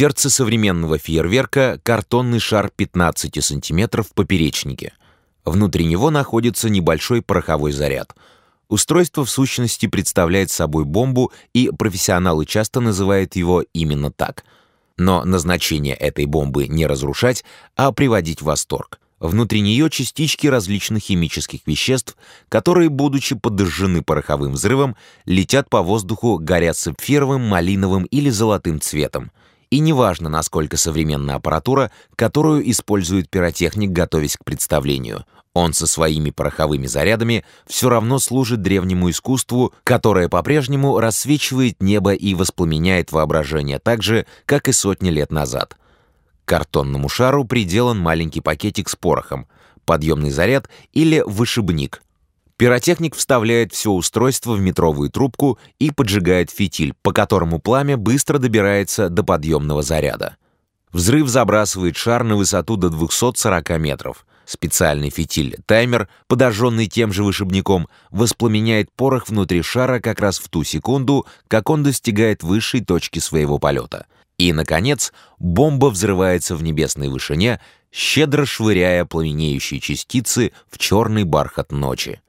Сердце современного фейерверка — картонный шар 15 см в поперечнике. Внутри него находится небольшой пороховой заряд. Устройство в сущности представляет собой бомбу, и профессионалы часто называют его именно так. Но назначение этой бомбы не разрушать, а приводить в восторг. Внутри нее частички различных химических веществ, которые, будучи подожжены пороховым взрывом, летят по воздуху, горят сапфировым, малиновым или золотым цветом. И неважно, насколько современна аппаратура, которую использует пиротехник, готовясь к представлению. Он со своими пороховыми зарядами все равно служит древнему искусству, которое по-прежнему рассвечивает небо и воспламеняет воображение так же, как и сотни лет назад. К картонному шару приделан маленький пакетик с порохом, подъемный заряд или вышибник — Пиротехник вставляет все устройство в метровую трубку и поджигает фитиль, по которому пламя быстро добирается до подъемного заряда. Взрыв забрасывает шар на высоту до 240 метров. Специальный фитиль-таймер, подожженный тем же вышибником, воспламеняет порох внутри шара как раз в ту секунду, как он достигает высшей точки своего полета. И, наконец, бомба взрывается в небесной вышине, щедро швыряя пламенеющие частицы в черный бархат ночи.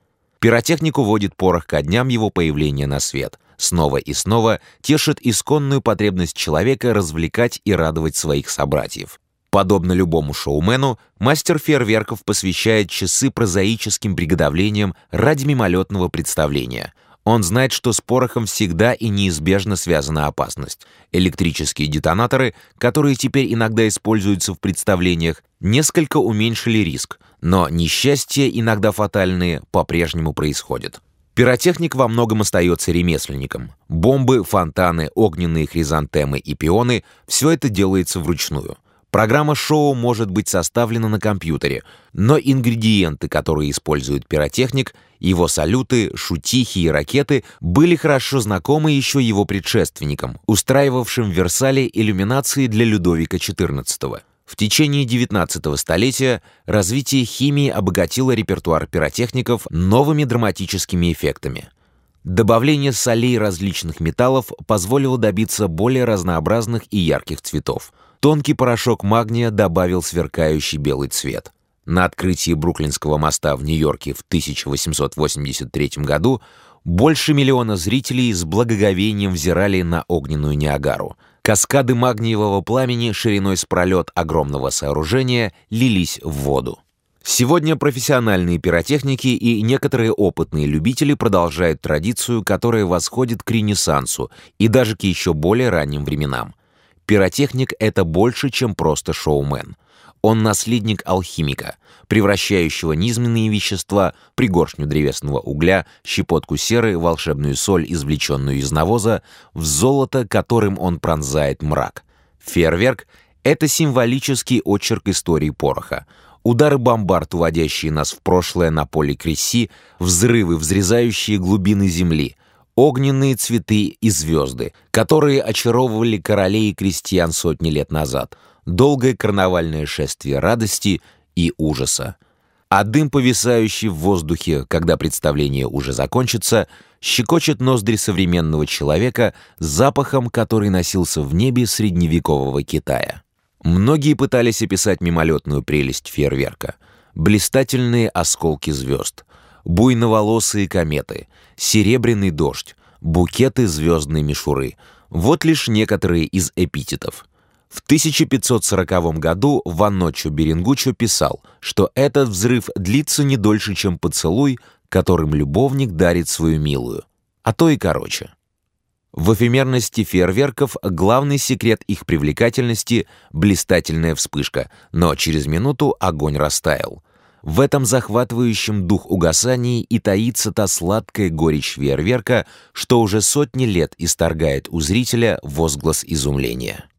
Пиротехник уводит порох ко дням его появления на свет. Снова и снова тешит исконную потребность человека развлекать и радовать своих собратьев. Подобно любому шоумену, мастер фейерверков посвящает часы прозаическим приготовлениям ради мимолетного представления — он знает, что с порохом всегда и неизбежно связана опасность. Электрические детонаторы, которые теперь иногда используются в представлениях, несколько уменьшили риск, но несчастья, иногда фатальные, по-прежнему происходят. Пиротехник во многом остается ремесленником. Бомбы, фонтаны, огненные хризантемы и пионы — все это делается вручную — Программа шоу может быть составлена на компьютере, но ингредиенты, которые использует пиротехник, его салюты, шутихи и ракеты были хорошо знакомы еще его предшественникам, устраивавшим в Версале иллюминации для Людовика XIV. В течение XIX столетия развитие химии обогатило репертуар пиротехников новыми драматическими эффектами. Добавление солей различных металлов позволило добиться более разнообразных и ярких цветов – Тонкий порошок магния добавил сверкающий белый цвет. На открытии Бруклинского моста в Нью-Йорке в 1883 году больше миллиона зрителей с благоговением взирали на огненную Ниагару. Каскады магниевого пламени шириной с пролет огромного сооружения лились в воду. Сегодня профессиональные пиротехники и некоторые опытные любители продолжают традицию, которая восходит к Ренессансу и даже к еще более ранним временам. Пиротехник — это больше, чем просто шоумен. Он наследник алхимика, превращающего низменные вещества, пригоршню древесного угля, щепотку серы, волшебную соль, извлеченную из навоза, в золото, которым он пронзает мрак. Фейерверк — это символический очерк истории пороха. Удары бомбард, уводящие нас в прошлое на поле Кресси, взрывы, взрезающие глубины земли — огненные цветы и звезды, которые очаровывали королей и крестьян сотни лет назад, долгое карнавальное шествие радости и ужаса. А дым, повисающий в воздухе, когда представление уже закончится, щекочет ноздри современного человека запахом, который носился в небе средневекового Китая. Многие пытались описать мимолетную прелесть фейерверка. Блистательные осколки звезд — буйноволосые кометы, серебряный дождь, букеты звездной мишуры. Вот лишь некоторые из эпитетов. В 1540 году Ванночо Берингучо писал, что этот взрыв длится не дольше, чем поцелуй, которым любовник дарит свою милую, а то и короче. В эфемерности фейерверков главный секрет их привлекательности — блистательная вспышка, но через минуту огонь растаял — в этом захватывающем дух угасании и таится та сладкая горечь фейерверка, что уже сотни лет исторгает у зрителя возглас изумления.